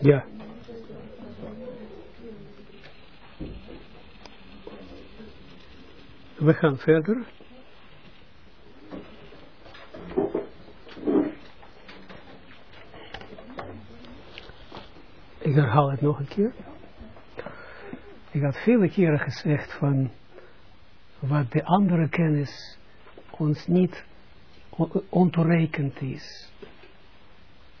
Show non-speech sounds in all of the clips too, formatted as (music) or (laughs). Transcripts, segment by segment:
Ja. We gaan verder. Ik herhaal het nog een keer. Ik had vele keren gezegd van wat de andere kennis ons niet ontoereikend is.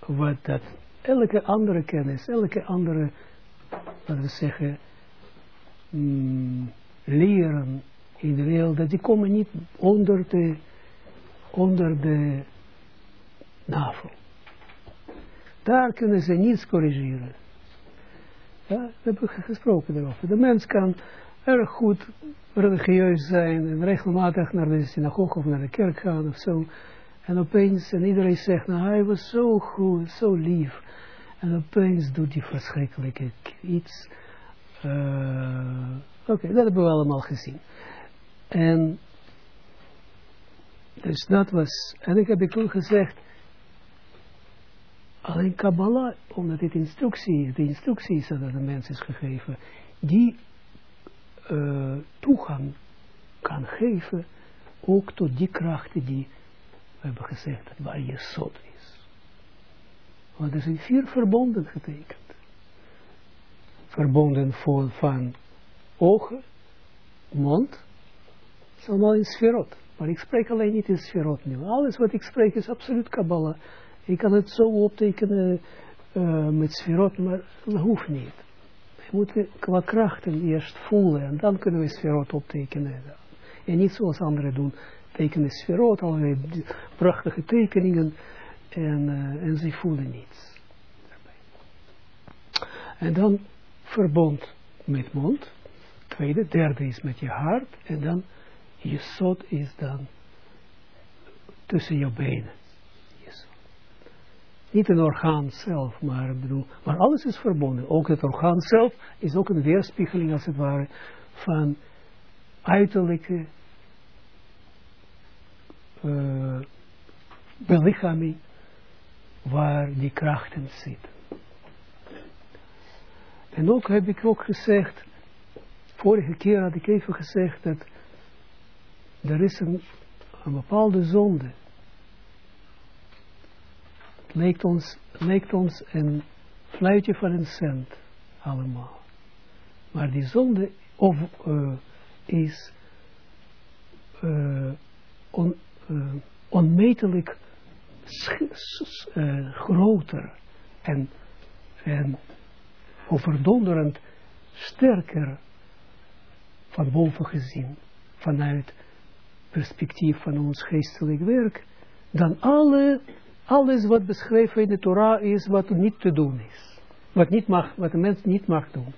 Wat dat elke andere kennis, elke andere, laten we zeggen, mm, leren in de wereld, dat die komen niet onder de, onder de navel. Daar kunnen ze niets corrigeren. Ja, we hebben gesproken daarover. De mens kan erg goed religieus zijn en regelmatig naar de synagoge of naar de kerk gaan of zo. En opeens, en iedereen zegt, nou hij was zo goed, zo lief. En opeens doet hij verschrikkelijke iets. Uh, Oké, dat hebben we allemaal gezien. En dus dat was, en ik heb ik toen gezegd, alleen Kabbalah, omdat dit instructie, de instructies dat de mens is gegeven, die uh, toegang kan geven, ook tot die krachten die, we hebben gezegd, waar je zot is. Want er zijn vier verbonden getekend. Verbonden voor, van ogen, mond, het allemaal in sferot. Maar ik spreek alleen niet in sferot nu. Alles wat ik spreek is absoluut Kabbalah. Ik kan het zo optekenen uh, met sferot, maar dat hoeft niet. We moeten qua krachten eerst voelen en dan kunnen we sferot optekenen. En niet zoals anderen doen, tekenen sferot, allerlei prachtige tekeningen en, uh, en ze voelen niets. En dan verbond met mond, tweede, derde is met je hart en dan je zot is dan tussen je benen. Niet een orgaan zelf, maar, bedoel, maar alles is verbonden. Ook het orgaan zelf is ook een weerspiegeling, als het ware, van uiterlijke uh, belichaming waar die krachten zitten. En ook heb ik ook gezegd, vorige keer had ik even gezegd dat er is een, een bepaalde zonde lijkt ons, ons een fluitje van een cent allemaal. Maar die zonde of, uh, is uh, on, uh, onmetelijk groter en, en overdonderend sterker van boven gezien, vanuit perspectief van ons geestelijk werk, dan alle alles wat beschreven in de Torah is wat niet te doen is. Wat, niet mag, wat de mens niet mag doen.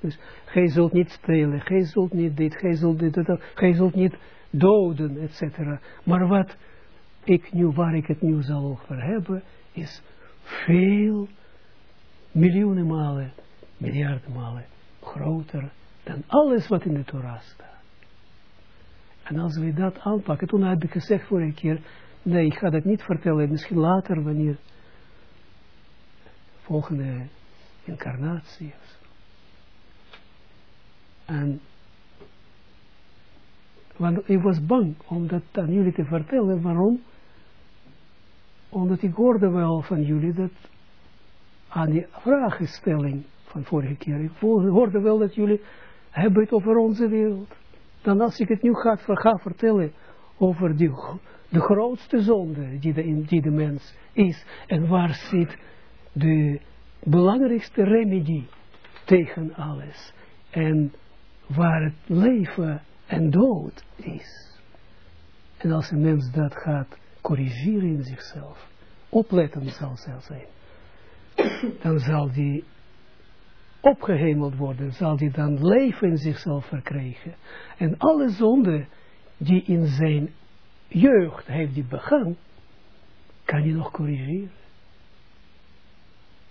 Dus gij zult niet stelen, gij zult niet dit, gij zult dit, dat, gij zult niet doden, etc. Maar wat ik nu, waar ik het nu zal over hebben, is veel, miljoenen malen, miljarden malen groter dan alles wat in de Torah staat. En als we dat aanpakken, toen heb ik gezegd voor een keer, Nee, ik ga dat niet vertellen. Misschien later, wanneer volgende incarnatie. En want ik was bang om dat aan jullie te vertellen. Waarom? Omdat ik hoorde wel van jullie dat aan die vraagstelling van vorige keer. Ik hoorde wel dat jullie hebben het over onze wereld. Dan als ik het nu ga, ga vertellen over die de grootste zonde die de, die de mens is. En waar zit de belangrijkste remedie tegen alles. En waar het leven en dood is. En als een mens dat gaat corrigeren in zichzelf, opletten zal zijn, dan zal die opgehemeld worden, zal die dan leven in zichzelf verkrijgen. En alle zonden die in zijn jeugd heeft die begaan, kan je nog corrigeren.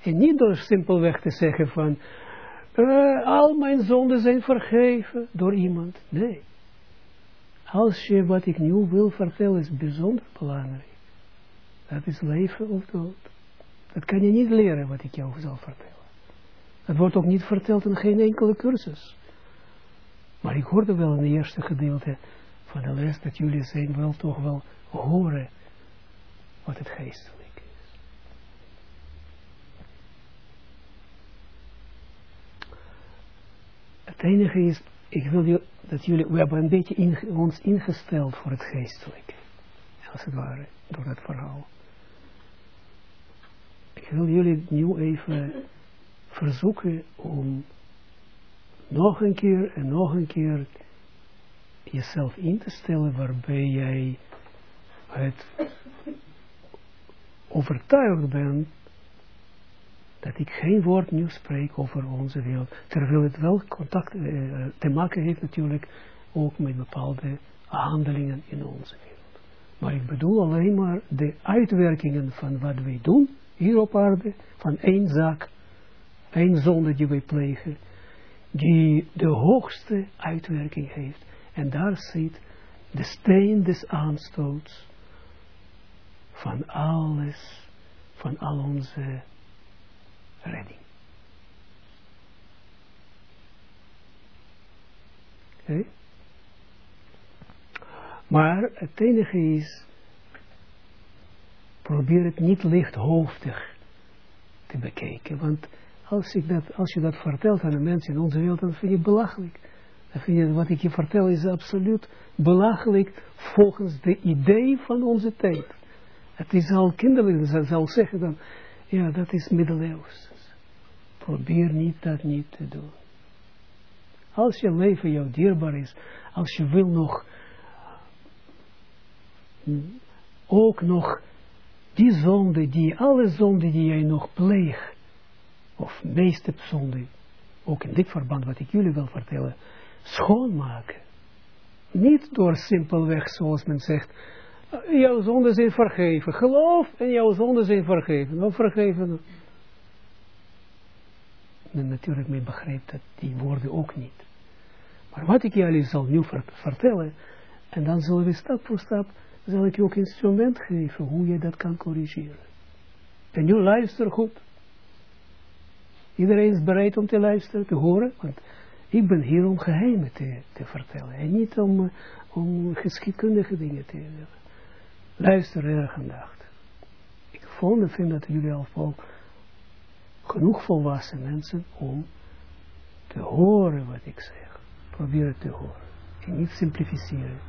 En niet door simpelweg te zeggen van, uh, al mijn zonden zijn vergeven door iemand. Nee. Als je wat ik nu wil vertellen is bijzonder belangrijk. Dat is leven of dood. Dat kan je niet leren wat ik jou zal vertellen. Het wordt ook niet verteld in geen enkele cursus. Maar ik hoorde wel in het eerste gedeelte van de les dat jullie zijn wel toch wel horen wat het geestelijk is. Het enige is, ik wil dat jullie, we hebben een beetje ons ingesteld voor het geestelijke. Als het ware, door het verhaal. Ik wil jullie nu even verzoeken om nog een keer en nog een keer jezelf in te stellen waarbij jij het overtuigd bent dat ik geen woord nu spreek over onze wereld, terwijl het wel contact eh, te maken heeft natuurlijk ook met bepaalde handelingen in onze wereld. Maar ik bedoel alleen maar de uitwerkingen van wat wij doen hier op aarde, van één zaak, één zonde die wij plegen, die de hoogste uitwerking heeft. En daar zit de steen des aanstoots van alles, van al onze redding. Maar het enige is, probeer het niet lichthoofdig te bekijken. Want als, ik dat, als je dat vertelt aan de mensen in onze wereld, dan vind je het belachelijk. Dan vind je wat ik je vertel is absoluut belachelijk volgens de idee van onze tijd. Het is al kinderlijk, ze zeggen dan, ja, dat is middeleeuws. Probeer niet dat niet te doen. Als je leven jou dierbaar is, als je wil nog, ook nog die zonde, die, alle zonde die jij nog pleegt, of meeste zonde, ook in dit verband wat ik jullie wil vertellen, schoonmaken. Niet door simpelweg, zoals men zegt, jouw zonden zijn vergeven. Geloof en jouw zonden zijn vergeven. Of vergeven. Men natuurlijk mee begrijpt dat die woorden ook niet. Maar wat ik jullie zal nu vertellen, en dan zullen we stap voor stap, zal ik je ook instrument geven hoe je dat kan corrigeren. En nu luister goed. Iedereen is bereid om te luisteren, te horen, want ik ben hier om geheimen te, te vertellen en niet om, om geschiedkundige dingen te doen. Luister erg aandachtig. Ik vond vind dat jullie al genoeg volwassen mensen om te horen wat ik zeg. Probeer het te horen. En niet simplificeren.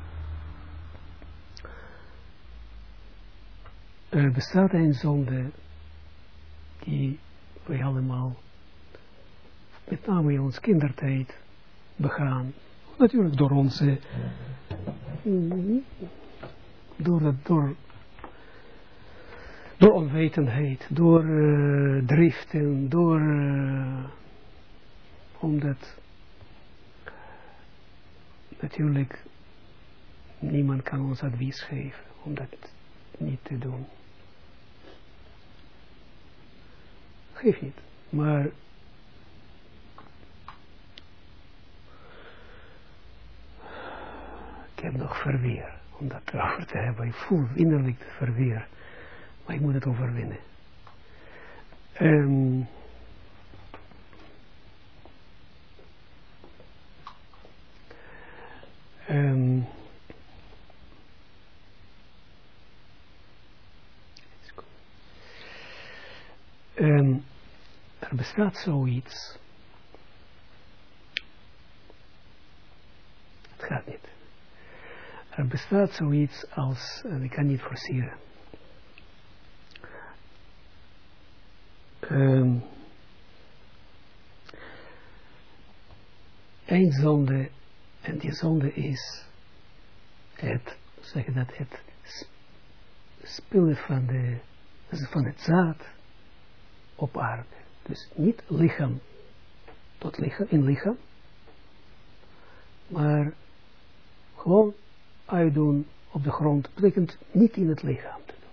Er bestaat een zonde die wij allemaal, met name in ons kindertijd, begaan. Natuurlijk door onze door, het, door, door onwetendheid, door uh, driften, door, uh, omdat natuurlijk niemand kan ons advies geven om dat niet te doen. Geef niet, maar ik heb nog verweer om dat erover te hebben. Ik voel innerlijk verweer. Maar ik moet het overwinnen. Um, um, um, er bestaat zoiets. Het gaat niet. Er bestaat zoiets als, en ik kan niet forceren. Um, een zonde, en die zonde is het, zeg dat, het spullen van, de, van het zaad op aarde. Dus niet lichaam tot lichaam, in lichaam, maar gewoon uitdoen op de grond, betekent niet in het lichaam te doen.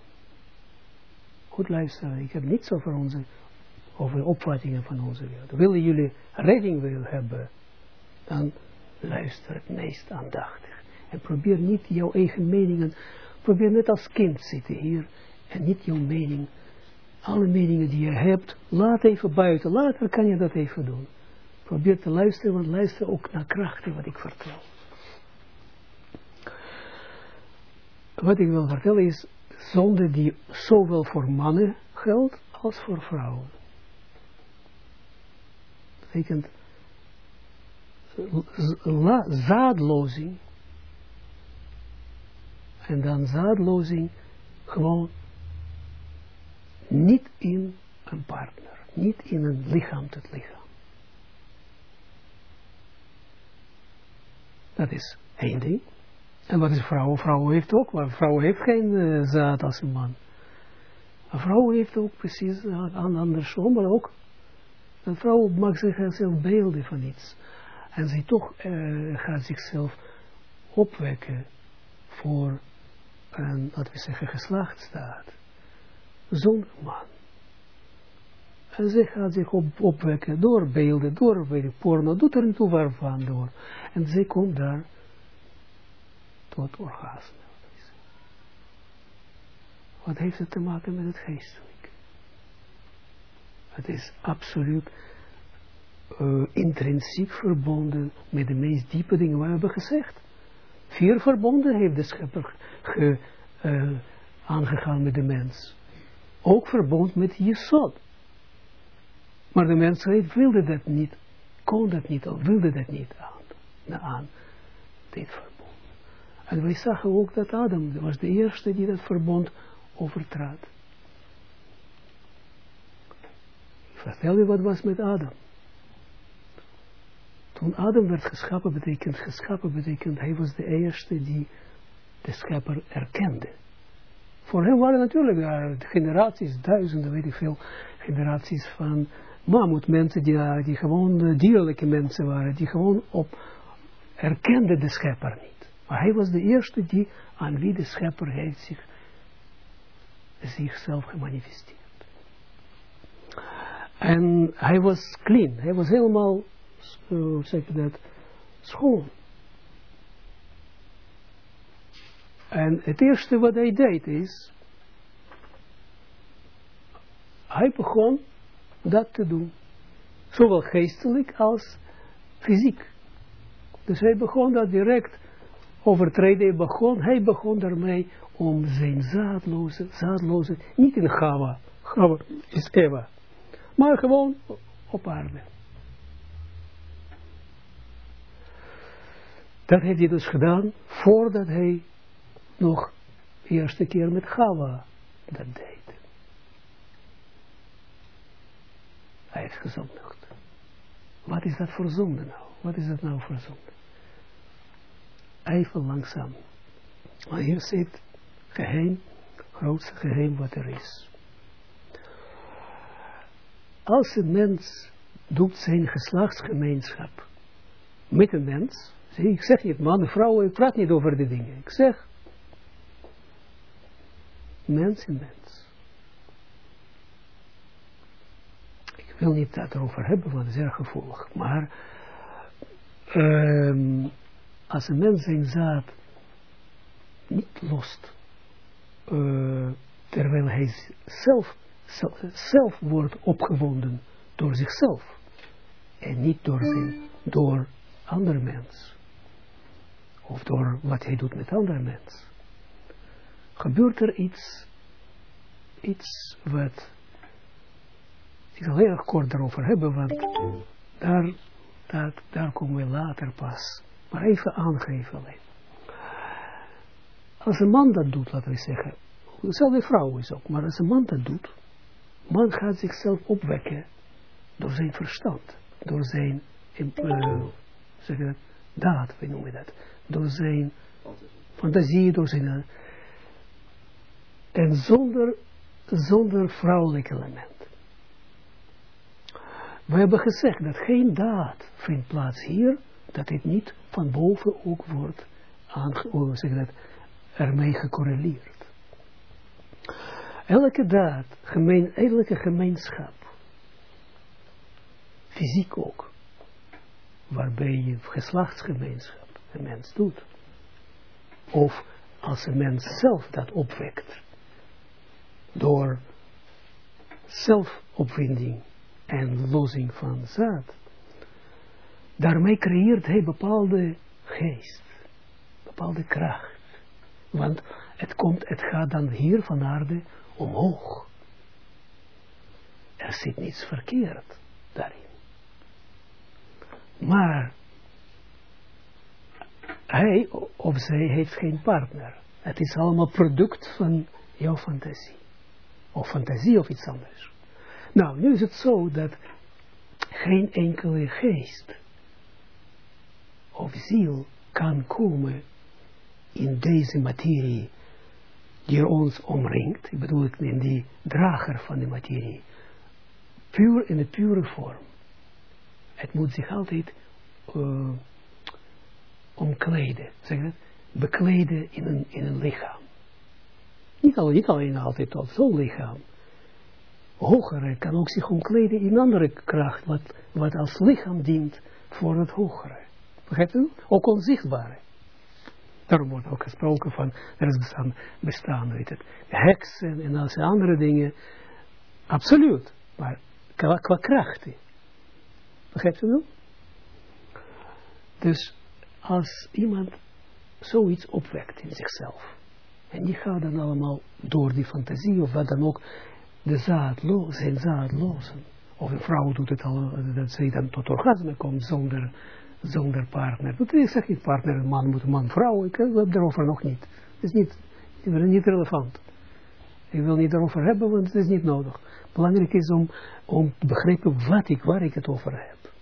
Goed luisteren, ik heb niets over onze, over opvattingen van onze wereld. Willen jullie redding willen hebben, dan luister het meest aandachtig. En probeer niet jouw eigen meningen, probeer net als kind zitten hier en niet jouw mening alle meningen die je hebt, laat even buiten. Later kan je dat even doen. Probeer te luisteren, want luister ook naar krachten wat ik vertel. Wat ik wil vertellen is zonde die zowel voor mannen geldt als voor vrouwen. Betekent zaadlozing. En dan zaadlozing gewoon niet in een partner, niet in een lichaam tot lichaam. Dat is één ding. En wat is vrouw? Vrouw heeft ook, maar vrouw heeft geen uh, zaad als een man. Een vrouw heeft ook precies uh, andersom, maar ook een vrouw maakt zichzelf beelden van iets. En zij toch uh, gaat zichzelf opwekken voor een, laten we zeggen, geslachtstaat. Zonder man. En zij gaat zich op, opwekken door beelden, door porno, doet er toe waarvan door. En zij komt daar tot orgasme. Wat heeft het te maken met het geestelijk? Het is absoluut uh, intrinsiek verbonden met de meest diepe dingen we hebben gezegd. Vier verbonden heeft de schepper ge, uh, aangegaan met de mens. Ook verbond met Jesod. Maar de mensheid wilde dat niet, kon dat niet, of wilde dat niet aan, aan dit verbond. En wij zagen ook dat Adam was de eerste die dat verbond overtrad. Vertel je wat was met Adam. Toen Adam werd geschapen, betekent geschapen, betekent hij was de eerste die de schepper erkende. Voor hem waren natuurlijk daar generaties, duizenden, weet ik veel, generaties van mammoetmensen die, die gewoon dierlijke mensen waren, die gewoon op erkenden de schepper niet. Maar hij was de eerste die aan wie de schepper heeft zich, zichzelf gemanifesteerd. En hij was clean, hij was helemaal hoe zeg je dat, schoon. En het eerste wat hij deed is, hij begon dat te doen. Zowel geestelijk als fysiek. Dus hij begon dat direct overtreden. Hij begon, hij begon daarmee om zijn zaadloze, zaadloze, niet in Gava, Gava is Eva, maar gewoon op aarde. Dat heeft hij dus gedaan voordat hij nog de eerste keer met Gawa dat deed. Hij heeft gezondigd. Wat is dat voor zonde nou? Wat is dat nou voor zonde? Even langzaam. Maar hier zit geheim, grootste geheim wat er is. Als een mens doet zijn geslachtsgemeenschap met een mens, ik zeg niet man, vrouw, ik praat niet over die dingen. Ik zeg, mens in mens. Ik wil niet dat erover hebben, want het is erg gevoelig. Maar, um, als een mens zijn zaad niet lost, uh, terwijl hij zelf, zelf, wordt opgewonden door zichzelf, en niet door, zijn, door andere mens. Of door wat hij doet met andere mensen, gebeurt er iets, iets wat, ik zal heel erg kort daarover hebben, want daar, dat, daar komen we later pas, maar even aangeven alleen. Als een man dat doet, laten we zeggen, dezelfde vrouw is ook, maar als een man dat doet, man gaat zichzelf opwekken door zijn verstand, door zijn, uh, daad, we noemen dat door zijn fantasie, door zijn... En zonder, zonder vrouwelijk element. We hebben gezegd dat geen daad vindt plaats hier, dat dit niet van boven ook wordt aange, zeg dat, ermee gecorreleerd. Elke daad, gemeen, elke gemeenschap, fysiek ook, waarbij je geslachtsgemeenschap, een mens doet. Of als een mens zelf dat opwekt. Door zelfopwinding en losing van zaad. Daarmee creëert hij bepaalde geest, bepaalde kracht. Want het, komt, het gaat dan hier van aarde omhoog. Er zit niets verkeerd daarin. Maar hij of zij heeft geen partner. Het is allemaal product van jouw fantasie. Of fantasie of iets anders. Nou, nu is het zo dat geen enkele geest of ziel kan komen in deze materie die ons omringt. Ik bedoel, in die drager van de materie. Puur in de pure vorm. Het moet zich altijd uh, omkleden, zeg dat, bekleden in een, in lichaam. Niet niet alleen altijd tot zo'n lichaam. Hogere kan ook zich omkleden in andere kracht, wat, wat als lichaam dient voor het hogere. Begrijpt u? Ook onzichtbare. Daarom wordt ook gesproken van, er is bestaan, bestaan weet het, heksen en al andere dingen. Absoluut. Maar qua, qua krachten. Begrijpt u wel? Dus als iemand zoiets opwekt in zichzelf. En die gaat dan allemaal door die fantasie of wat dan ook de zaad los, zijn zaad lozen. Of een vrouw doet het al, dat ze dan tot orgasme komt zonder, zonder partner. Is zeg niet partner, man moet man, vrouw, ik heb erover nog niet. Het is niet, niet relevant. Ik wil niet erover hebben, want het is niet nodig. Belangrijk is om, om te begrijpen wat ik, waar ik het over heb.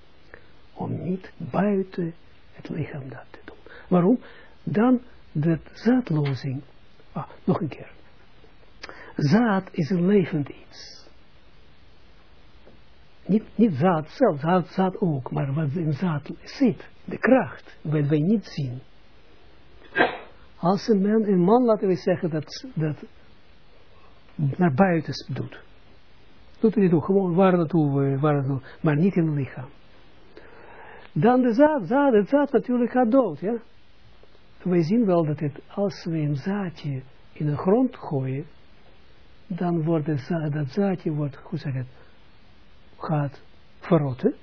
Om niet buiten het lichaam dat te doen. Waarom? Dan de zaadlozing. Ah, nog een keer. Zaad is een levend iets. Niet, niet zaad zelf, zaad, zaad ook, maar wat in zaad zit, de kracht, wat wij niet zien. Als een man, een man laten we zeggen, dat, dat naar buiten doet. Doet hij ook, gewoon waar naartoe, waar naartoe, maar niet in het lichaam. Dan de zaad, zaad, het zaad natuurlijk gaat dood, ja. Wij zien wel dat het, als we een zaadje in de grond gooien, dan wordt zaad, dat zaadje, wordt, hoe zeg het, gaat verrotten.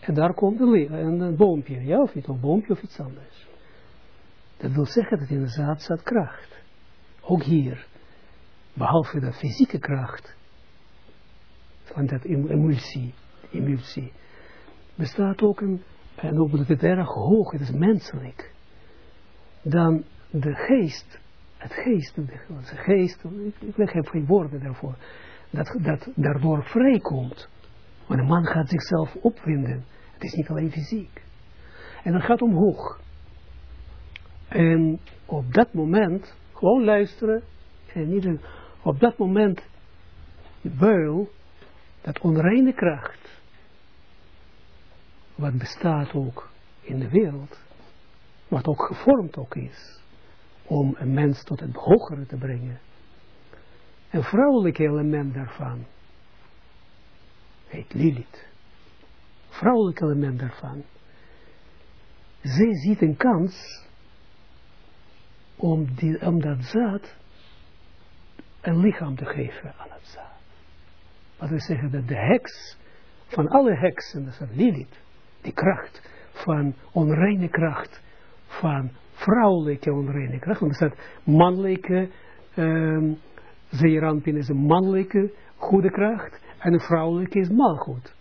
En daar komt een, een, een boompje, ja, of niet, een boompje of iets anders. Dat wil zeggen dat in de zaad staat kracht. Ook hier, behalve de fysieke kracht, van dat emulsie, emulsie, bestaat ook een en ook dat het erg hoog is, menselijk, dan de geest, het geest, de geest, ik, heb geen woorden daarvoor, dat, dat daardoor vrijkomt. Maar een man gaat zichzelf opwinden. Het is niet alleen fysiek. En dat gaat omhoog. En op dat moment, gewoon luisteren, en niet op dat moment, de buil, dat onreine kracht, wat bestaat ook in de wereld, wat ook gevormd ook is, om een mens tot het hogere te brengen. Een vrouwelijk element daarvan heet Lilith. Vrouwelijk element daarvan. Zij ziet een kans om, die, om dat zaad een lichaam te geven aan het zaad. Wat we zeggen dat de heks, van alle heksen, dat is Lilith, die kracht van onreine kracht, van vrouwelijke onreine kracht, want er staat mannelijke, um, zeerampin is een mannelijke goede kracht, en een vrouwelijke is malgoed,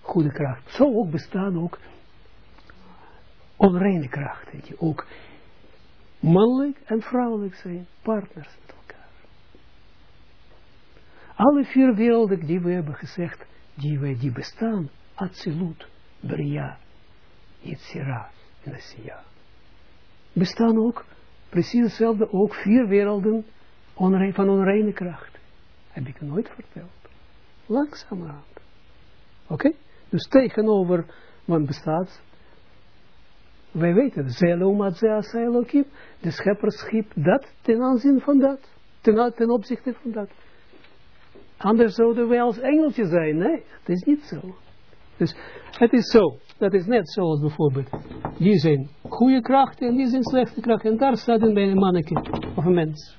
goede kracht. Zo ook bestaan ook onreine kracht, weet je, ook mannelijk en vrouwelijk zijn partners met elkaar. Alle vier werelden die we hebben gezegd, die, wij, die bestaan, absoluut. Bria, Yitzira en Asiya. Bestaan ook precies hetzelfde, ook vier werelden van onreine kracht. Heb ik nooit verteld. Langzamerhand. Oké? Dus tegenover wat bestaat, wij weten, Zeloma Zea de schepper schiep dat ten aanzien van dat, ten, ten opzichte van dat. Anders zouden wij als engeltje zijn. Nee, het is niet zo. Dus het is zo. Dat is net zoals bijvoorbeeld. Die zijn goede krachten en die zijn slechte krachten. En daar staat een bij een manneke of een mens.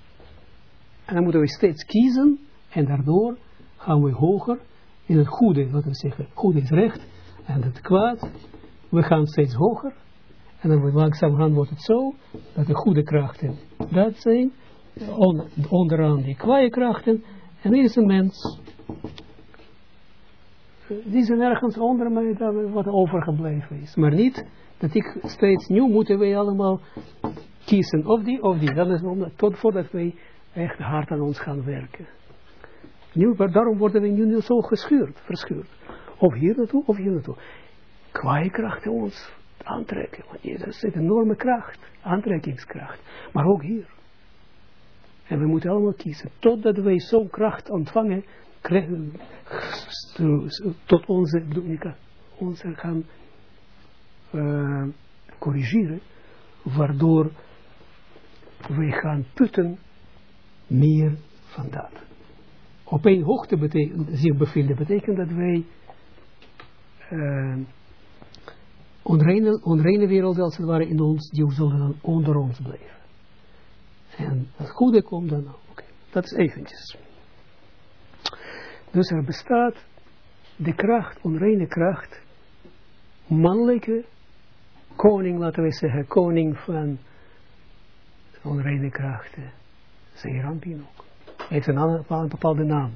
En dan moeten we steeds kiezen. En daardoor gaan we hoger in het goede, wat we zeggen, goed is recht en het kwaad, we gaan steeds hoger en dan langzaam gaan wordt het zo, dat de goede krachten, dat zijn on, onderaan die kwaaie krachten, en er is een mens, die zijn ergens onder mij, wat overgebleven is, maar niet dat ik steeds, nu moeten wij allemaal kiezen, of die, of die, dat is tot voordat wij echt hard aan ons gaan werken. Nu, daarom worden we nu, zo geschuurd, verschuurd. Of hier naartoe, of hier naartoe. Kwaaie krachten ons aantrekken. Want dat is een enorme kracht, aantrekkingskracht. Maar ook hier. En we moeten allemaal kiezen. Totdat wij zo'n kracht ontvangen, krijgen, tot onze, onze gaan uh, corrigeren, waardoor wij gaan putten meer van dat. Op één hoogte zich bevinden, betekent dat wij uh, onreine, onreine wereld als het ware in ons, die zullen dan onder ons blijven. En het goede komt dan ook. Okay. Dat is eventjes. Dus er bestaat de kracht, onreine kracht, mannelijke koning, laten we zeggen, koning van onreine krachten. Zeerampin ook. Heeft een, bepaalde naam.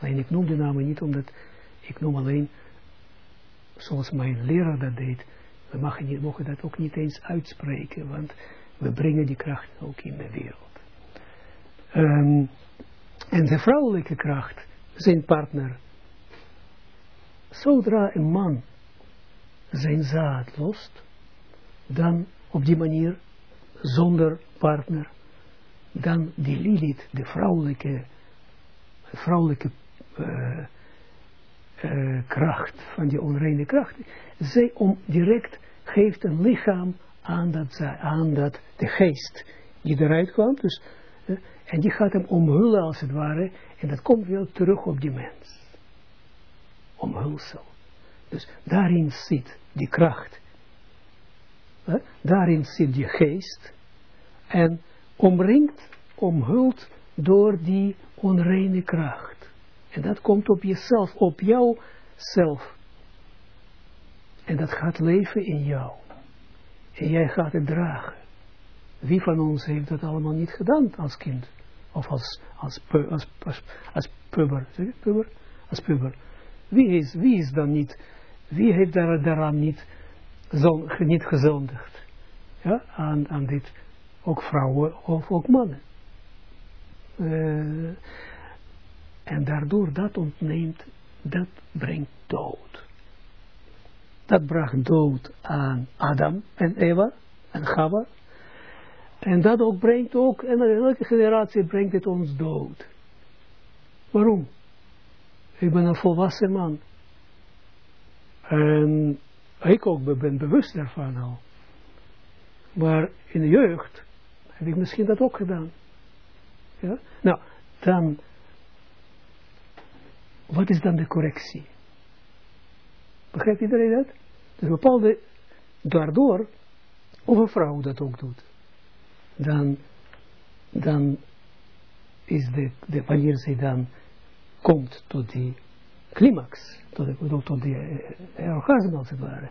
Alleen ik noem de namen niet omdat ik noem alleen zoals mijn leraar dat deed, we mogen, dat ook niet eens uitspreken, want we brengen die kracht ook in de wereld. Um, en de vrouwelijke kracht, zijn partner, zodra een man zijn zaad lost, dan op die manier, zonder partner, dan die Lilith, de vrouwelijke, vrouwelijke uh, uh, kracht, van die onreine kracht, zij om direct geeft een lichaam aan dat, aan dat de geest die eruit kwam, dus, uh, en die gaat hem omhullen als het ware, en dat komt weer terug op die mens. Omhulsel. Dus daarin zit die kracht. Daarin zit die geest. En omringt, omhuld door die onreine kracht. En dat komt op jezelf, op jouw zelf. En dat gaat leven in jou. En jij gaat het dragen. Wie van ons heeft dat allemaal niet gedaan als kind? Of als, als, als, als, als puber. Puber? Als puber. Wie is, wie is dan niet, wie heeft daar, daaraan niet, niet gezondigd? Ja, aan, aan dit, ook vrouwen of ook mannen. Uh, en daardoor dat ontneemt, dat brengt dood. Dat bracht dood aan Adam en Eva en Chava. En dat ook brengt ook, en elke generatie brengt het ons dood. Waarom? Ik ben een volwassen man. En ik ook ben bewust daarvan al. Maar in de jeugd heb ik misschien dat ook gedaan. Ja? Nou, dan wat is dan de correctie? Begrijpt iedereen dat? Dus bepaalde, daardoor, of een vrouw dat ook doet, dan, dan is de, de wanneer zij dan komt tot die climax, tot, tot die uh, orgasme als het ware,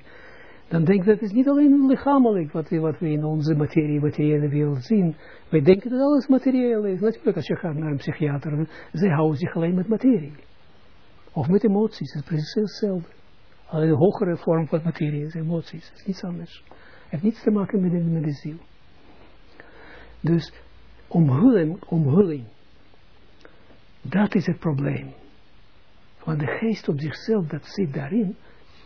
dan denk ik dat het niet alleen lichamelijk wat, wat we in onze materie, materiële wereld zien. Wij denken dat alles materieel is. Natuurlijk, als je gaat naar een psychiater, zij houden zich alleen met materie. Of met emoties, het is precies hetzelfde. Alleen een hogere vorm van materie is emoties, het is niets anders. Het heeft niets te maken met de, met de ziel. Dus omhulling, omhulling, dat is het probleem. Want de geest op zichzelf, dat zit daarin,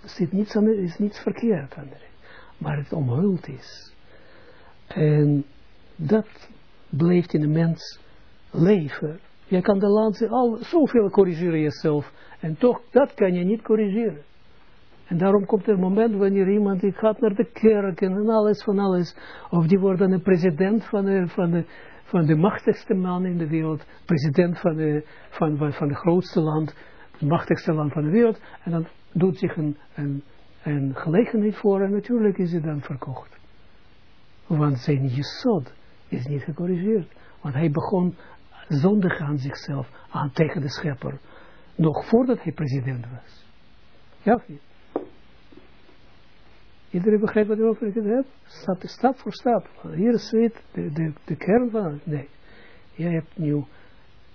zit niets, aan, is niets verkeerd aan. Maar het omhuld is. En dat blijft in de mens leven. Je kan de laatste al zoveel corrigeren jezelf. En toch, dat kan je niet corrigeren. En daarom komt er moment wanneer iemand die gaat naar de kerk en alles van alles. Of die wordt dan een president van de, van de, van de machtigste man in de wereld. President van de, van, van, van de grootste land. Het machtigste land van de wereld. En dan doet zich een, een, een gelegenheid voor en natuurlijk is hij dan verkocht. Want zijn jesod is niet gecorrigeerd. Want hij begon zondig aan zichzelf, aan tegen de schepper Nog voordat hij president was. Ja of niet? Iedereen begrijpt wat ik over heb? Stap, stap voor stap. Hier zit de, de, de kern van. Nee. Jij hebt nu,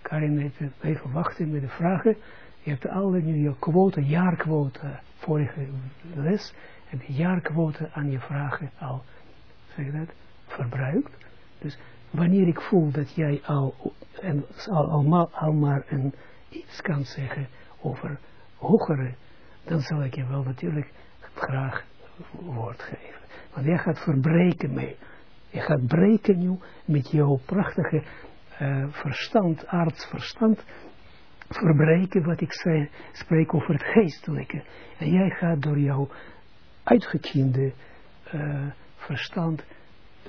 Karin even, even wachten met de vragen. Je hebt alle nu je quote, jaarquote, vorige les, heb je jaarquote aan je vragen al, zeg dat, verbruikt. Dus wanneer ik voel dat jij al, en, al, al, al maar iets kan zeggen over hogere, dan zal ik je wel natuurlijk graag woord geven. Want jij gaat verbreken mee. Je gaat breken nu met jouw prachtige uh, verstand, aardsverstand, verbreken wat ik zei, spreek over het geestelijke. En jij gaat door jouw uitgekiende uh, verstand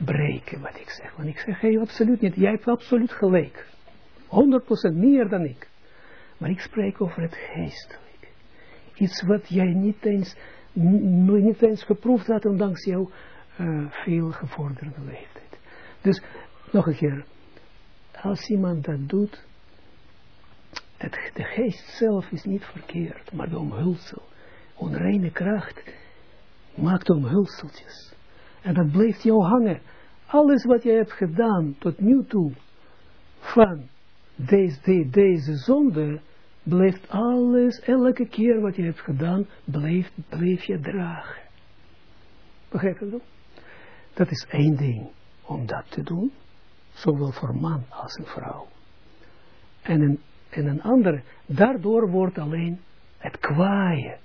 breken wat ik zeg. Want ik zeg, absoluut niet. Jij hebt absoluut gelijk. 100% meer dan ik. Maar ik spreek over het geestelijke. Iets wat jij niet eens, niet eens geproefd had, ondanks jouw uh, veel gevorderde leeftijd. Dus, nog een keer. Als iemand dat doet, het, de geest zelf is niet verkeerd, maar de omhulsel. Onreine kracht maakt omhulseltjes. En dat blijft jou hangen. Alles wat je hebt gedaan tot nu toe, van deze, deze zonde, blijft alles, elke keer wat je hebt gedaan, blijft, blijf je dragen. Begrijp je dat? Dat is één ding om dat te doen, zowel voor man als een vrouw. En een, en een andere, daardoor wordt alleen het kwaaien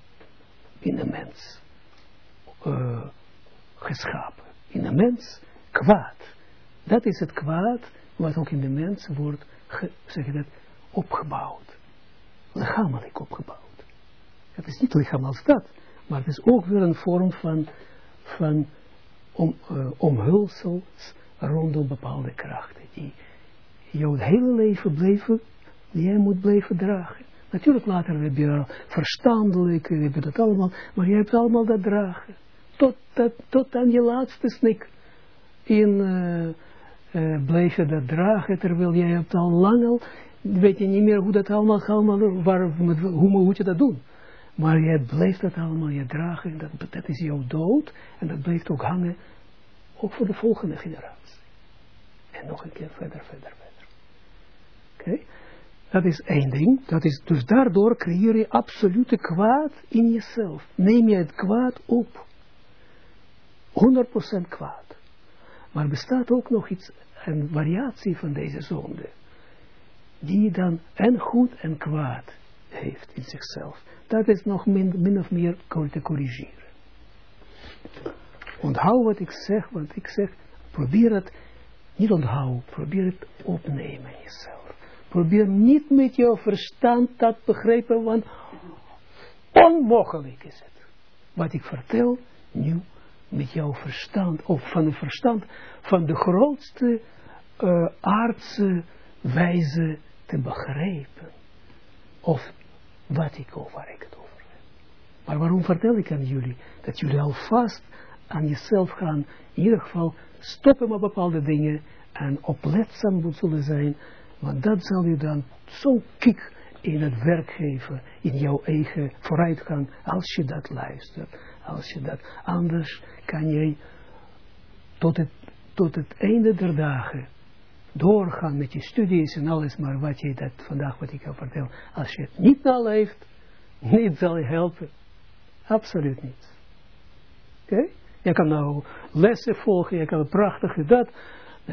in de mens uh, geschapen. In de mens kwaad. Dat is het kwaad wat ook in de mens wordt, zeg je dat, opgebouwd lichamelijk opgebouwd. Het is niet lichaam als dat, maar het is ook weer een vorm van, van om, uh, omhulsels rondom bepaalde krachten, die jouw hele leven blijven, die jij moet blijven dragen. Natuurlijk later heb je verstandelijk, heb je dat allemaal, maar je hebt allemaal dat dragen. Tot, tot aan je laatste snik in uh, uh, blijf je dat dragen, terwijl jij hebt al lang al weet je niet meer hoe dat allemaal, allemaal hoe moet je dat doen. Maar je blijft dat allemaal, je dragen, dat, dat is jouw dood, en dat blijft ook hangen, ook voor de volgende generatie. En nog een keer verder, verder, verder. Oké? Dat is één ding. Dat is, dus daardoor creëer je absolute kwaad in jezelf. Neem je het kwaad op. 100% kwaad. Maar bestaat ook nog iets, een variatie van deze zonde die dan en goed en kwaad heeft in zichzelf. Dat is nog min, min of meer te corrigeren. Onthoud wat ik zeg, want ik zeg, probeer het, niet onthouden, probeer het opnemen in jezelf. Probeer niet met jouw verstand dat begrijpen, want onmogelijk is het. Wat ik vertel nu met jouw verstand, of van de verstand van de grootste uh, aardse wijze te begrijpen. Of wat ik over, ik het. Maar waarom vertel ik aan jullie? Dat jullie alvast aan jezelf gaan, in ieder geval stoppen met bepaalde dingen en opletzaam moet zullen zijn, want dat zal je dan zo kick in het werk geven, in jouw eigen vooruitgang, als je dat luistert. Als je dat, anders kan jij tot het, tot het einde der dagen doorgaan met je studies en alles, maar wat je dat vandaag, wat ik jou vertel, als je het niet naleeft, niet zal je helpen. Absoluut niet. Oké? Okay? Je kan nou lessen volgen, je kan prachtig dat.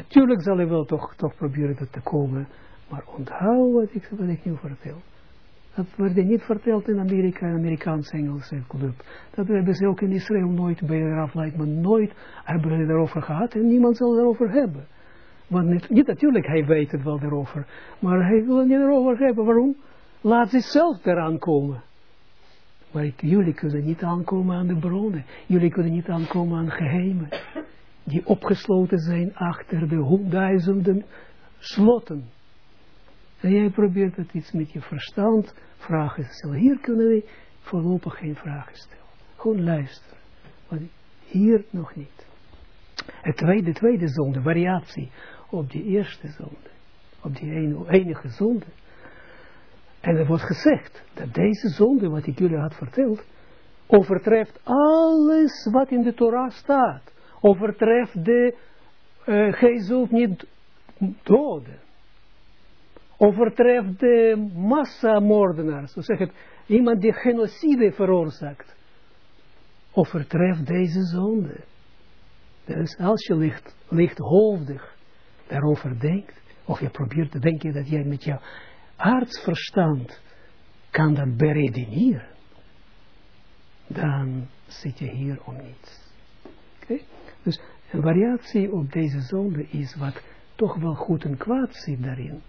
Natuurlijk zal je wel toch, toch proberen dat te komen, maar onthoud wat ik, wat ik nu vertel. Dat wordt niet verteld in Amerika, in Amerikaans-Engelse club. Dat hebben ze ook in Israël nooit bij Raf maar nooit hebben ze erover gehad en niemand zal erover hebben. Want niet, natuurlijk, hij weet het wel erover. Maar hij wil het niet erover hebben. Waarom? Laat zichzelf eraan komen. Maar jullie kunnen niet aankomen aan de bronnen. Jullie kunnen niet aankomen aan geheimen. Die opgesloten zijn achter de honderdduizenden slotten. En jij probeert het iets met je verstand vragen te stellen. Hier kunnen we voorlopig geen vragen stellen. Gewoon luisteren. Want hier nog niet. Het tweede, de tweede zonde, variatie op die eerste zonde, op die enige zonde. En er wordt gezegd dat deze zonde, wat ik jullie had verteld, overtreft alles wat in de Torah staat. Overtreft de, uh, gij niet doden. Overtreft de massamoordenaars. Zo zeg het, iemand die genocide veroorzaakt. Overtreft deze zonde. Dus als je licht, lichthoofdig daarover denkt, of je probeert te denken dat jij met jouw artsverstand kan dat beredeneren, dan zit je hier om niets. Oké? Dus een variatie op deze zonde is wat toch wel goed en kwaad zit daarin.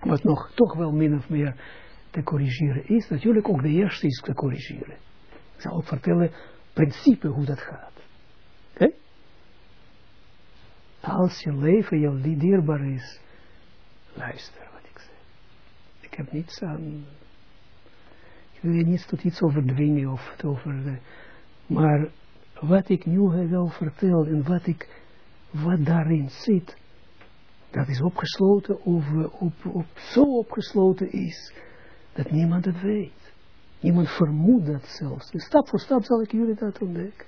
Wat nog toch wel min of meer te corrigeren is. Natuurlijk ook de eerste is te corrigeren. Ik zal ook vertellen principe hoe dat gaat. Oké? Als je leven jou dierbaar is, luister wat ik zeg. Ik heb niets aan ik wil je niet tot iets over dwingen of over de, maar wat ik nu wel vertel en wat ik, wat daarin zit, dat is opgesloten of op, op, zo opgesloten is, dat niemand het weet. Niemand vermoedt dat zelfs. Dus stap voor stap zal ik jullie dat ontdekken.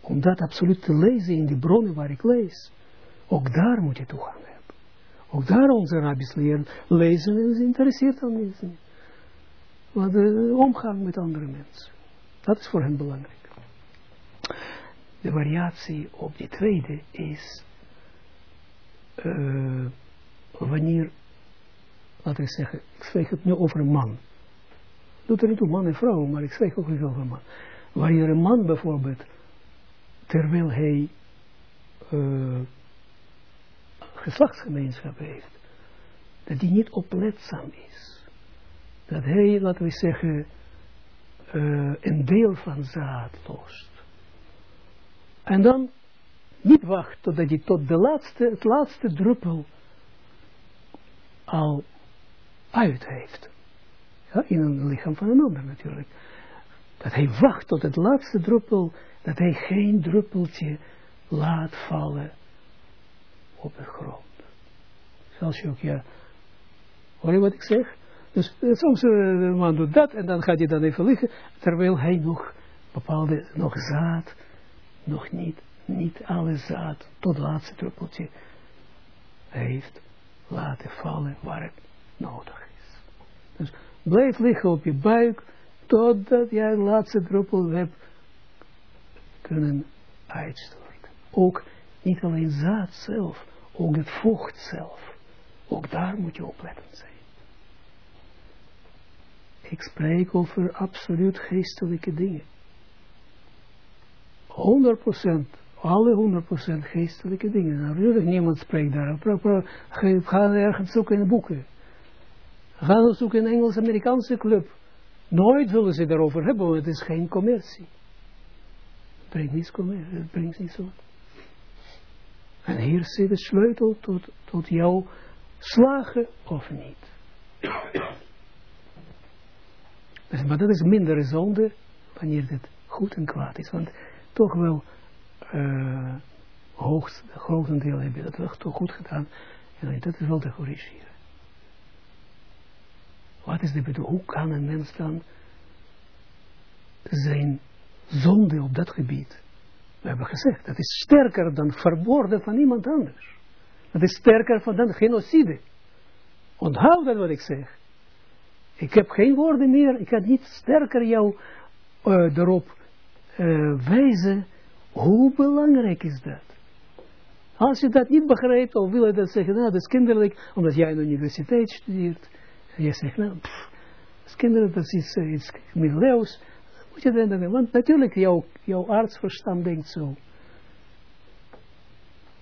Om dat absoluut te lezen in die bronnen waar ik lees. Ook daar moet je toegang hebben. Ook daar onze rabbis leren lezen en ze interesseert aan mensen. Maar de omgang met andere mensen. Dat is voor hen belangrijk. De variatie op die tweede is uh, wanneer, laten we zeggen, ik spreek het nu over een man. Doet er niet om man en vrouw, maar ik spreek ook niet over een man. Wanneer een man bijvoorbeeld, terwijl hij uh, geslachtsgemeenschap heeft, dat hij niet opletzaam is dat hij, laten we zeggen, uh, een deel van zaad lost. En dan niet wacht totdat hij tot de laatste, het laatste druppel al uit heeft. Ja, in een lichaam van een ander natuurlijk. Dat hij wacht tot het laatste druppel, dat hij geen druppeltje laat vallen op de grond. Zoals je ook, ja, hoor je wat ik zeg? Dus uh, soms uh, de man doet dat en dan gaat hij dan even liggen, terwijl hij nog bepaalde, nog zaad, nog niet, niet alle zaad, tot het laatste druppeltje heeft laten vallen waar het nodig is. Dus blijf liggen op je buik, totdat jij het laatste druppel hebt kunnen uitstorten. Ook niet alleen zaad zelf, ook het vocht zelf. Ook daar moet je opletten zijn. Ik spreek over absoluut geestelijke dingen. 100%, alle 100% geestelijke dingen. Natuurlijk, niemand spreekt daarover. Ga ergens zoeken in boeken. Ga zoeken in een Engels-Amerikaanse club. Nooit zullen ze daarover hebben, want het is geen commercie. Het brengt niets commercie, het brengt niets op. En hier zit de sleutel tot, tot jouw slagen of niet. Dus, maar dat is minder zonde wanneer het goed en kwaad is. Want toch wel uh, hoogst, grotendeel heb je dat toch goed gedaan. En dat is wel te corrigeren. Wat is de bedoeling? Hoe kan een mens dan zijn zonde op dat gebied? We hebben gezegd, dat is sterker dan verwoorden van iemand anders. Dat is sterker dan genocide. Onthoud dat wat ik zeg. Ik heb geen woorden meer, ik kan niet sterker jou erop uh, wijzen hoe belangrijk is dat. Als je dat niet begrijpt, of wil je dat zeggen, nou dat is kinderlijk, omdat jij in de universiteit studeert, en je zegt, nou, dat is kinderlijk, dat is iets middeleeuws, moet je dan want natuurlijk jouw, jouw artsverstand denkt zo.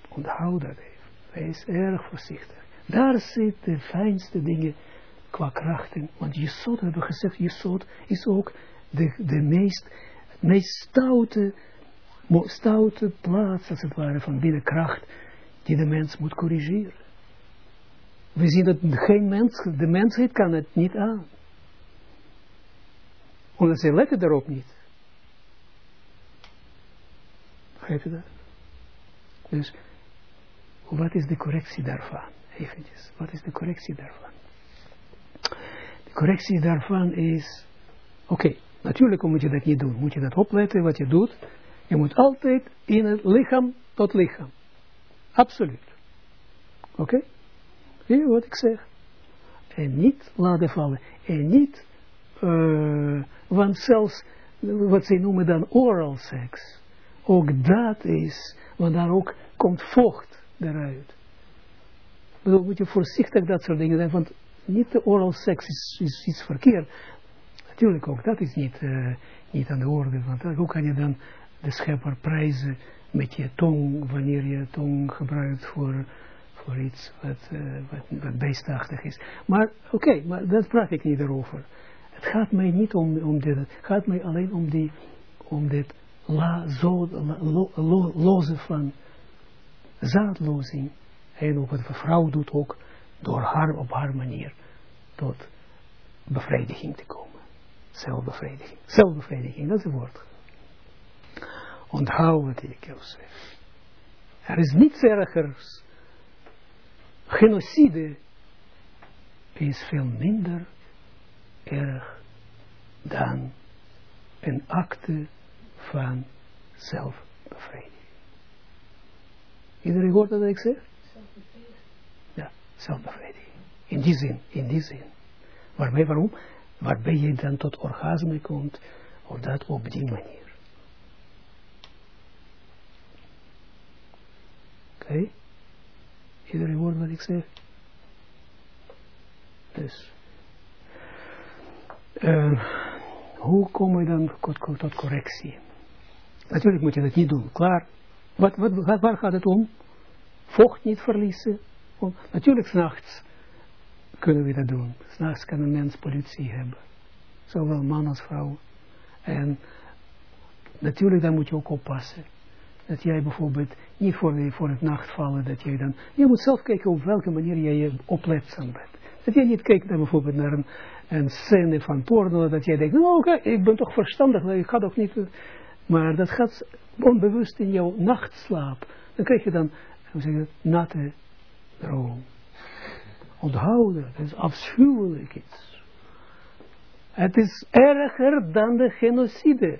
Onthoud dat even, wees erg voorzichtig. Daar zitten de fijnste dingen qua krachten. Want Jesod, we hebben gezegd, Jesod is ook de, de meest, meest stoute, stoute plaats, als het ware, van binnenkracht, die de mens moet corrigeren. We zien dat geen mens, de mensheid kan het niet aan. Omdat ze letten daarop niet. Begrijp je dat? Dus, wat is de correctie daarvan? Eventjes, wat is de correctie daarvan? De correctie daarvan is, oké, natuurlijk moet je dat niet doen. Moet je dat opletten wat je doet. Je moet altijd in het lichaam tot lichaam. Absoluut. Oké? Okay? Je wat ik zeg? En niet laten vallen. En niet, uh, want zelfs wat ze noemen dan oral seks. Ook dat is, want daar ook komt vocht eruit. Dan moet je voorzichtig dat soort dingen zijn, want niet de oral seks is, is iets verkeerd. Natuurlijk ook, dat is niet, uh, niet aan de orde, want hoe kan je dan de schepper prijzen met je tong, wanneer je tong gebruikt voor, voor iets wat, uh, wat, beestachtig is. Maar oké, maar dat praat ik niet erover. Het gaat mij niet om, om dit, het gaat mij alleen om, die, om dit la, van zaadlozing. En ook wat de vrouw doet ook door haar op haar manier tot bevrediging te komen. Zelfbevrediging. Zelfbevrediging, dat is het woord. Onthoud wat ik jou zeg. Er is niets ergers. Genocide is veel minder erg dan een acte van zelfbevrediging. Iedereen hoort wat ik zeg? Ja, zelfbevrediging. In die zin, in die zin. Waarbij, waarom? Waarbij je dan tot orgasme komt, of dat op die manier. Oké? Okay. Iedereen hoort wat ik zeg? Dus. Uh, hoe kom je dan tot correctie? Natuurlijk moet je dat niet doen, klaar. Wat, wat, waar gaat het om? Vocht niet verliezen. Natuurlijk s'nachts kunnen we dat doen. S'nachts kan een mens politie hebben. Zowel man als vrouw. En natuurlijk dan moet je ook oppassen. Dat jij bijvoorbeeld niet voor, voor het nachtvallen, dat jij dan... Je moet zelf kijken op welke manier jij je opletzaam bent. Dat jij niet kijkt bijvoorbeeld naar een, een scène van porno, dat jij denkt, nou oké, ik ben toch verstandig, ik ga toch niet... Maar dat gaat onbewust in jouw nachtslaap. Dan krijg je dan, hoe zeg je natte droom. Onthouden, dat is afschuwelijk iets. Het is erger dan de genocide.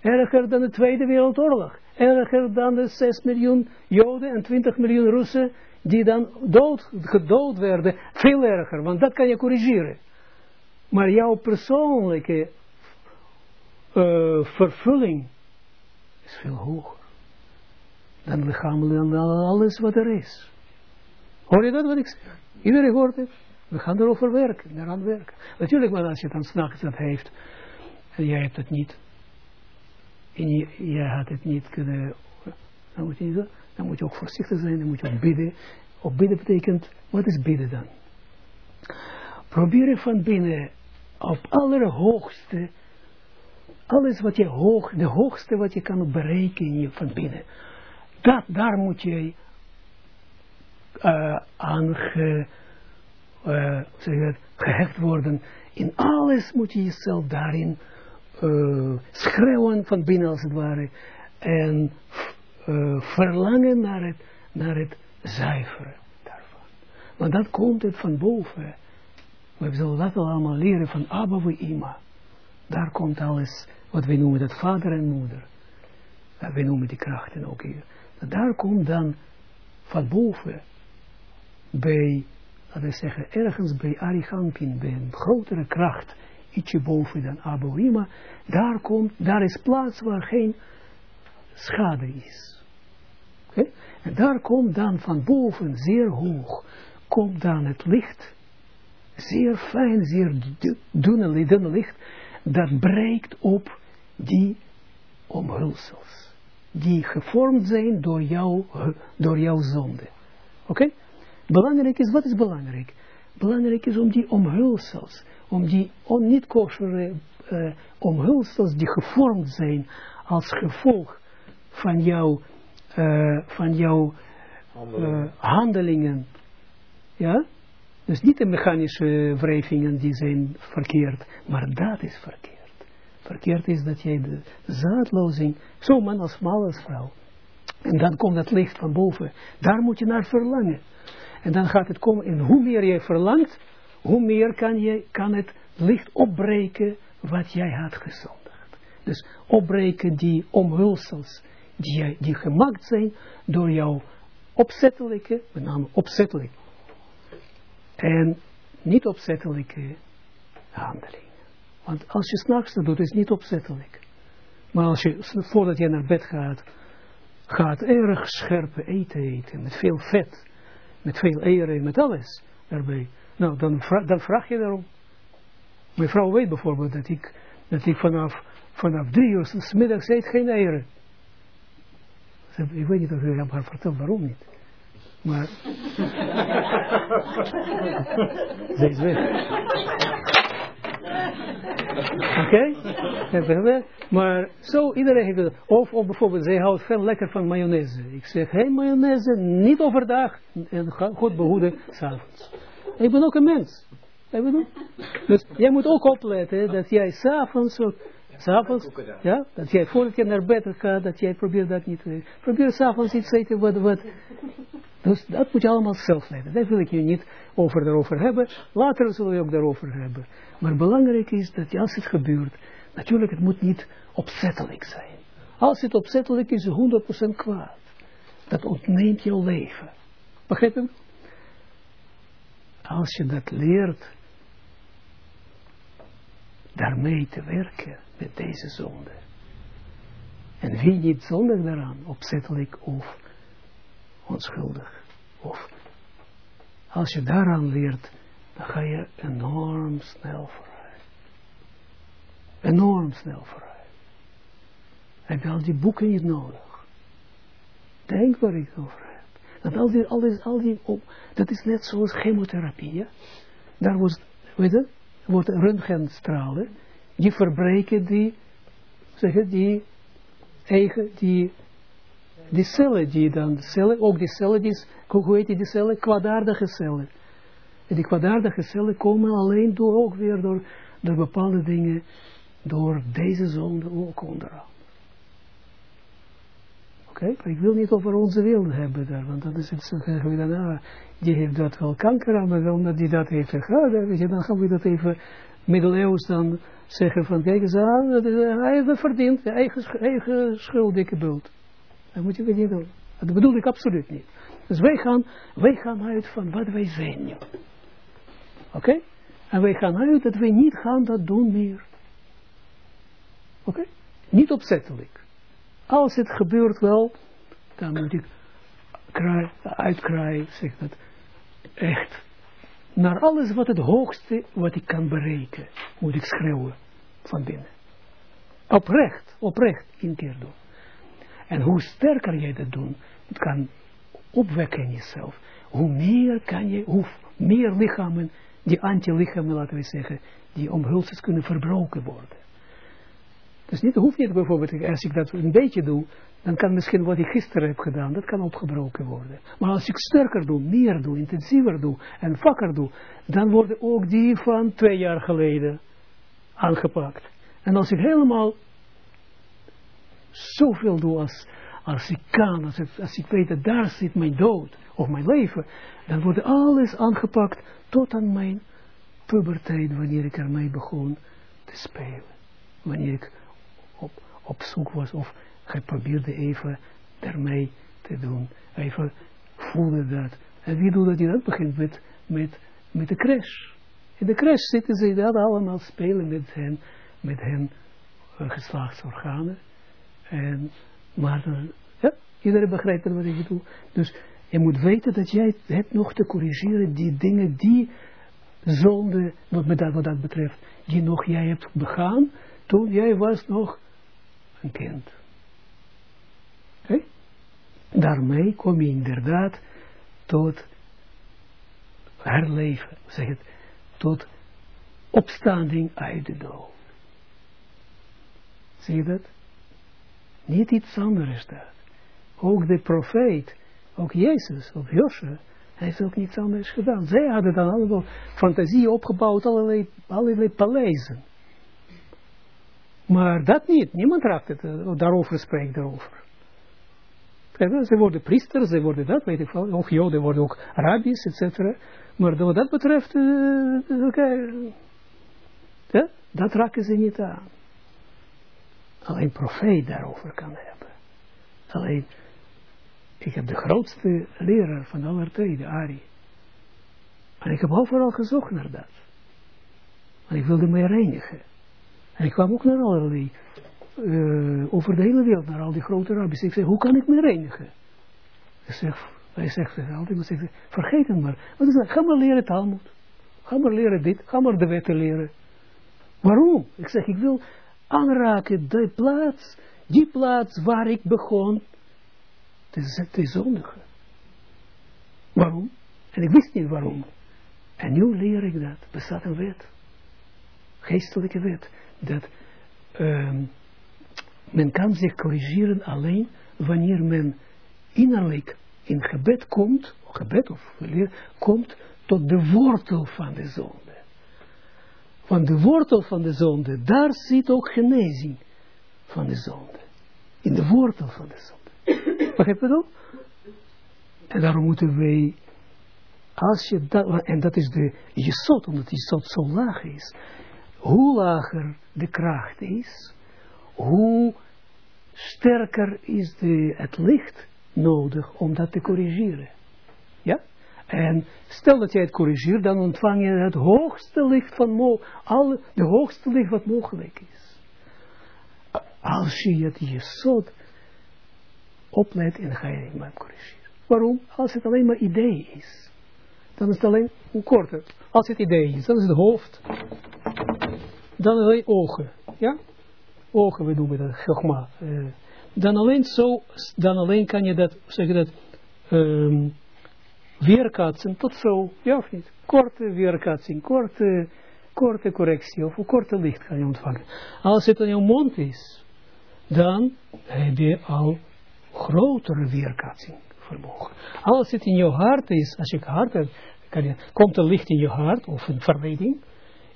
Erger dan de Tweede Wereldoorlog. Erger dan de 6 miljoen Joden en 20 miljoen Russen die dan dood, gedood werden. Veel erger, want dat kan je corrigeren. Maar jouw persoonlijke uh, vervulling is veel hoger. Dan lichamelijk dan alles wat er is. Hoor je dat wat ik zeg? Iedereen hoort het. We gaan erover werken, eraan werken. Natuurlijk, maar als je dan s'nachts dat heeft, en jij hebt het niet, en je, jij had het niet kunnen, dan moet, je, dan moet je ook voorzichtig zijn, dan moet je ook bidden. Op bidden betekent, wat is bidden dan? Proberen van binnen op allerhoogste alles wat je hoog, de hoogste wat je kan bereiken van binnen, dat, daar moet je uh, gehecht worden. In alles moet je jezelf daarin uh, schreeuwen van binnen als het ware. En verlangen naar het, naar het zuiveren daarvan. Want dat komt het van boven. We zullen dat allemaal leren van Abba Ima. Daar komt alles, wat wij noemen dat vader en moeder. Wij noemen die krachten ook hier. Daar komt dan van boven, bij, laten we zeggen, ergens bij Arihampin, bij een grotere kracht, ietsje boven dan Abohima, daar komt, daar is plaats waar geen schade is. Okay? En daar komt dan van boven, zeer hoog, komt dan het licht, zeer fijn, zeer dunne, dunne licht, dat breekt op die omhulsels. Die gevormd zijn door, jou, door jouw zonde. Oké? Belangrijk is, wat is belangrijk? Belangrijk is om die omhulsels, om die on, niet kosheren uh, omhulsels die gevormd zijn als gevolg van jouw, uh, van jouw uh, handelingen. Ja? Dus niet de mechanische wrijvingen die zijn verkeerd, maar dat is verkeerd. Verkeerd is dat jij de zaadlozing, zo man als man als vrouw. En dan komt dat licht van boven. Daar moet je naar verlangen. En dan gaat het komen, en hoe meer je verlangt, hoe meer kan, je, kan het licht opbreken wat jij had gezondigd. Dus opbreken die omhulsels die, die gemaakt zijn door jouw opzettelijke, met name opzettelijk, en niet opzettelijke handelingen. Want als je s'nachts dat doet, is het niet opzettelijk. Maar als je, voordat je naar bed gaat, gaat erg scherpe eten eten, met veel vet, met veel eieren, met alles daarbij. Nou, dan, dan vraag je daarom. Mijn vrouw weet bijvoorbeeld dat ik, dat ik vanaf, vanaf drie uur s middags eet geen eieren. Ik weet niet of ik haar verteld waarom niet. Maar. (laughs) Ze is weg. Oké? Okay? Maar zo, iedereen heeft het. Of, of bijvoorbeeld, zij houdt veel lekker van mayonaise. Ik zeg, hé, hey, mayonaise, niet overdag. En goed behoeden, s'avonds. Ik ben ook een mens. Dus jij moet ook opletten dat jij s'avonds S'avonds, ja, dat jij voordat je naar bed gaat, dat jij probeert dat niet te Probeer s'avonds iets te eten wat, wat. Dus dat moet je allemaal zelf weten. Daar wil ik je niet over daarover hebben. Later zullen we ook daarover hebben. Maar belangrijk is dat als het gebeurt, natuurlijk het moet niet opzettelijk zijn. Als het opzettelijk is, 100% kwaad. Dat ontneemt jouw leven. Begrijp je? Als je dat leert, daarmee te werken, met deze zonde. En wie niet zondig daaraan, opzettelijk of onschuldig. Of als je daaraan leert, dan ga je enorm snel vooruit. Enorm snel vooruit. Heb je al die boeken niet nodig. Denk waar ik over heb. Dat al die, al die, al die oh, dat is net zoals chemotherapie. Daar was, weet je, wordt röntgenstralen die verbreken die, zeg het, die eigen, die, die cellen die dan, cellen, ook die cellen, die, hoe heet die cellen? Kwaadaardige cellen. En die kwaadaardige cellen komen alleen door, ook weer door, door bepaalde dingen, door deze zonde ook onderaan. Oké, okay? ik wil niet over onze wereld hebben daar, want dat is het zo, gaan we dan, die heeft dat wel kanker aan, maar omdat die dat heeft gehad, dan gaan we dat even middeleeuws dan zeggen van, kijk eens aan, hij heeft het verdiend, eigen, schuld, dikke bult. Dat moet je niet doen. Dat bedoel ik absoluut niet. Dus wij gaan, wij gaan uit van wat wij zijn nu. Oké? En wij gaan uit dat wij niet gaan dat doen meer. Oké? Niet opzettelijk. Als het gebeurt wel, dan moet ik uitkraaien, zeg dat, echt naar alles wat het hoogste wat ik kan bereiken, moet ik schreeuwen van binnen. Oprecht, oprecht, een keer doen. En hoe sterker jij dat doet, het kan opwekken in jezelf, hoe meer kan je, hoe meer lichamen, die anti-lichamen, laten we zeggen, die omhulsels kunnen verbroken worden. Dus niet, hoeft niet bijvoorbeeld, als ik dat een beetje doe, dan kan misschien wat ik gisteren heb gedaan, dat kan opgebroken worden. Maar als ik sterker doe, meer doe, intensiever doe en vakker doe, dan worden ook die van twee jaar geleden aangepakt. En als ik helemaal zoveel doe als, als ik kan, als, ik, weet dat daar zit mijn dood of mijn leven, dan wordt alles aangepakt tot aan mijn puberteit, wanneer ik ermee begon te spelen. Wanneer ik op, op zoek was of hij probeerde even daarmee te doen. Even voelde dat. En wie doet dat? Dat begint met, met, met de crash. In de crash zitten ze dat allemaal spelen met hen, met hen uh, geslachtsorganen. En, maar dan, ja, iedereen begrijpt wat ik bedoel. Dus je moet weten dat jij hebt nog te corrigeren die dingen die zonde, wat, met dat, wat dat betreft, die nog jij hebt begaan, toen jij was nog een kind. Okay? Daarmee kom je inderdaad tot herleven, zeg het, tot opstanding uit de dood. Zie je dat? Niet iets anders dat. Ook de profeet, ook Jezus, ook hij heeft ook niets anders gedaan. Zij hadden dan allemaal fantasie opgebouwd, allerlei, allerlei paleizen. Maar dat niet. Niemand raakt het, uh, daarover spreekt daarover. Ze worden priesters, ze worden dat, weet ik wel. Of joden worden ook rabbis, etc. Maar wat dat betreft. Ja? Dat raken ze niet aan. Alleen profeet daarover kan hebben. Alleen, ik heb de grootste leraar van aller tijden, Ari. En ik heb overal gezocht naar dat. En ik wilde mij reinigen. En ik kwam ook naar allerlei, uh, over de hele wereld, naar al die grote rabbis. Ik zei, hoe kan ik me reinigen? Ik zeg, hij zegt altijd, zegt, vergeet het maar. Wat is dat? Ga maar leren Talmud. Ga maar leren dit, ga maar de wetten leren. Waarom? Ik zeg, ik wil aanraken de plaats, die plaats waar ik begon te, te zondigen. Waarom? En ik wist niet waarom. En nu leer ik dat. Bestaat een wet. Geestelijke wet. Dat um, men kan zich corrigeren alleen wanneer men innerlijk in gebed komt, gebed of leer, komt tot de wortel van de zonde. Van de wortel van de zonde, daar zit ook genezing van de zonde. In de wortel van de zonde. (coughs) Begrijp je dat? En daarom moeten wij, als je dat, en dat is de jesot, omdat die jesot zo laag is, hoe lager de kracht is, hoe sterker is de, het licht nodig om dat te corrigeren. Ja? En stel dat jij het corrigeert, dan ontvang je het hoogste licht van mo alle, de hoogste licht wat mogelijk is. Als je het jesod oplet en ga je het maar corrigeren. Waarom? Als het alleen maar idee is. Dan is het alleen, hoe korter. Als het idee is, dan is het hoofd. Dan alleen ogen. Ja? Ogen, we noemen dat, chogma. Uh, dan alleen zo, dan alleen kan je dat, zeg dat, um, weerkaatsen tot zo, ja of niet? Korte weerkaatsing, korte, korte correctie of korte licht kan je ontvangen. Als het in je mond is, dan heb je al grotere weerkaatsing vermogen. Als het in je hart is, als je hart hebt, kan je, komt er licht in je hart of een verleiding,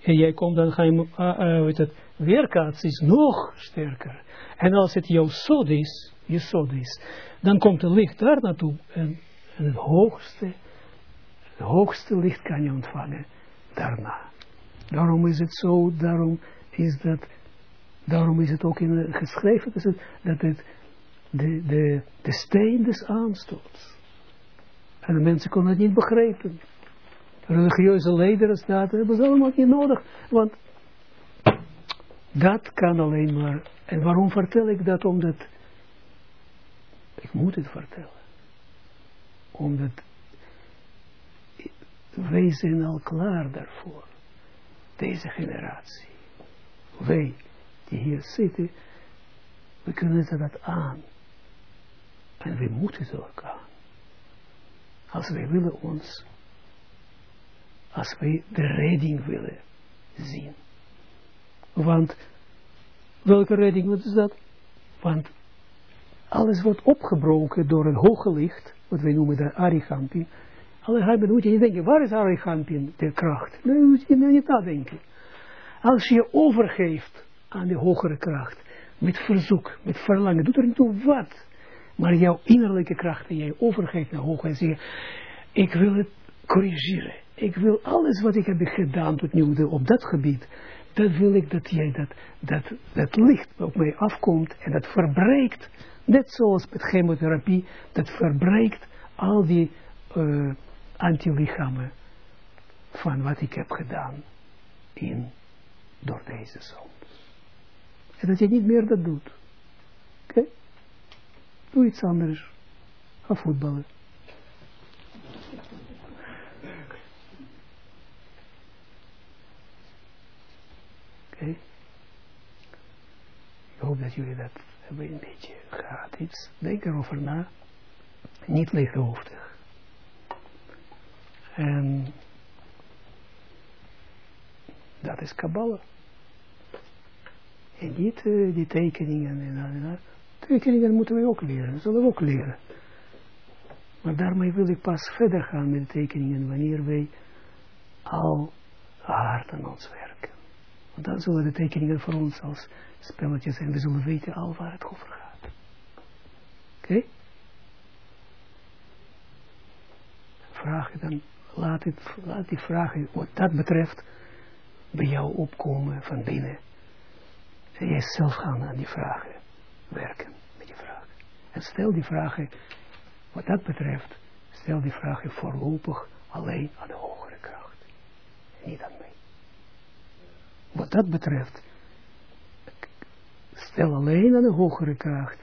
en jij komt dan ga je, uh, uh, het, is nog sterker. En als het jouw sod is, je sod is, dan komt het licht daar naartoe en, en het hoogste, het hoogste licht kan je ontvangen daarna. Daarom is het zo, daarom is dat, daarom is het ook in, geschreven dat het, de, de, de steen des aanstoots. En de mensen konden het niet begrijpen. Religieuze leiders, dat hebben ze allemaal niet nodig, want dat kan alleen maar. En waarom vertel ik dat? Omdat ik moet het vertellen. Omdat wij zijn al klaar daarvoor. Deze generatie. Wij die hier zitten, we kunnen ze dat aan. En we moeten ze ook aan. Als wij willen ons, als wij de redding willen zien. Want, welke redding, wat is dat? Want alles wordt opgebroken door een hoge licht, wat wij noemen de Arigampin. Alle moet je niet denken, waar is Arigampin, de kracht? Nee, moet je niet nadenken. Als je overgeeft aan de hogere kracht, met verzoek, met verlangen, doet er niet toe wat. Maar jouw innerlijke kracht, die jij overgeeft naar hoog en zeg ik wil het corrigeren. Ik wil alles wat ik heb gedaan tot nu op dat gebied, dat wil ik dat jij dat, dat, dat licht op mij afkomt en dat verbreekt, net zoals met chemotherapie, dat verbreekt al die uh, antilichamen van wat ik heb gedaan in, door deze zon. En dat je niet meer dat doet. Oké? Doe iets anders. Ga voetballen. Ik hoop dat jullie dat hebben een beetje gehad. Iets, denk erover na. Niet leeghoofdig. En dat is Kabbalah. En niet uh, die tekeningen en, en, en tekeningen moeten we ook leren, dat zullen we ook leren. Maar daarmee wil ik pas verder gaan met de tekeningen wanneer wij al hard aan ons werken. Dan zullen de tekeningen voor ons als spelletjes zijn. We zullen weten al waar het over gaat. Oké? Okay? Vragen dan, laat, laat die vragen wat dat betreft bij jou opkomen van binnen. En jij zelf gaan aan die vragen werken met die vragen. En stel die vragen, wat dat betreft, stel die vragen voorlopig alleen aan de hogere kracht. niet aan. Wat dat betreft, stel alleen aan de hogere kracht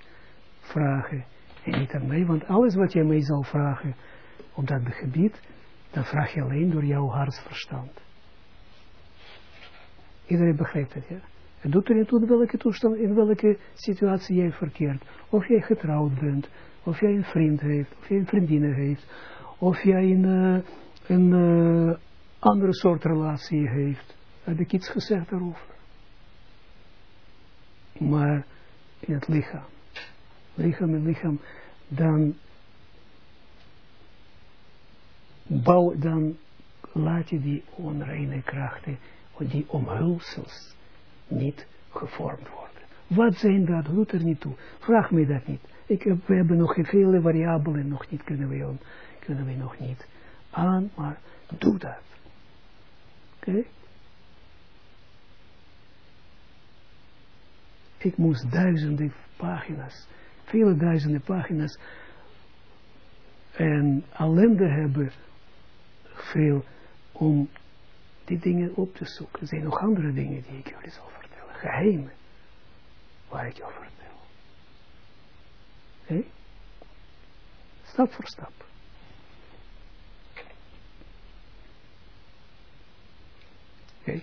vragen en niet aan mij, want alles wat jij mij zal vragen op dat gebied, dan vraag je alleen door jouw hartsverstand. Iedereen begrijpt het, ja? Het doet er niet toe in welke toestand, in welke situatie jij verkeert. Of jij getrouwd bent, of jij een vriend heeft, of jij een vriendin heeft, of jij een, uh, een uh, andere soort relatie heeft. Heb ik iets gezegd daarover? Maar in het lichaam. Lichaam en lichaam, dan dan laat je die onreine krachten, die omhulsels, niet gevormd worden. Wat zijn dat? Doet er niet toe. Vraag me dat niet. Ik heb, we hebben nog vele variabelen, nog niet kunnen we, kunnen we nog niet aan, maar doe dat. Oké? Ik moest duizenden pagina's, vele duizenden pagina's en ellende hebben veel om die dingen op te zoeken. Er zijn nog andere dingen die ik jullie zal vertellen. Geheimen. Waar ik jou vertel. Oké? Stap voor stap. Oké?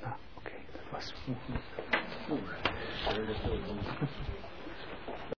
Nou, oké. Dat was... 不买谁的车轮子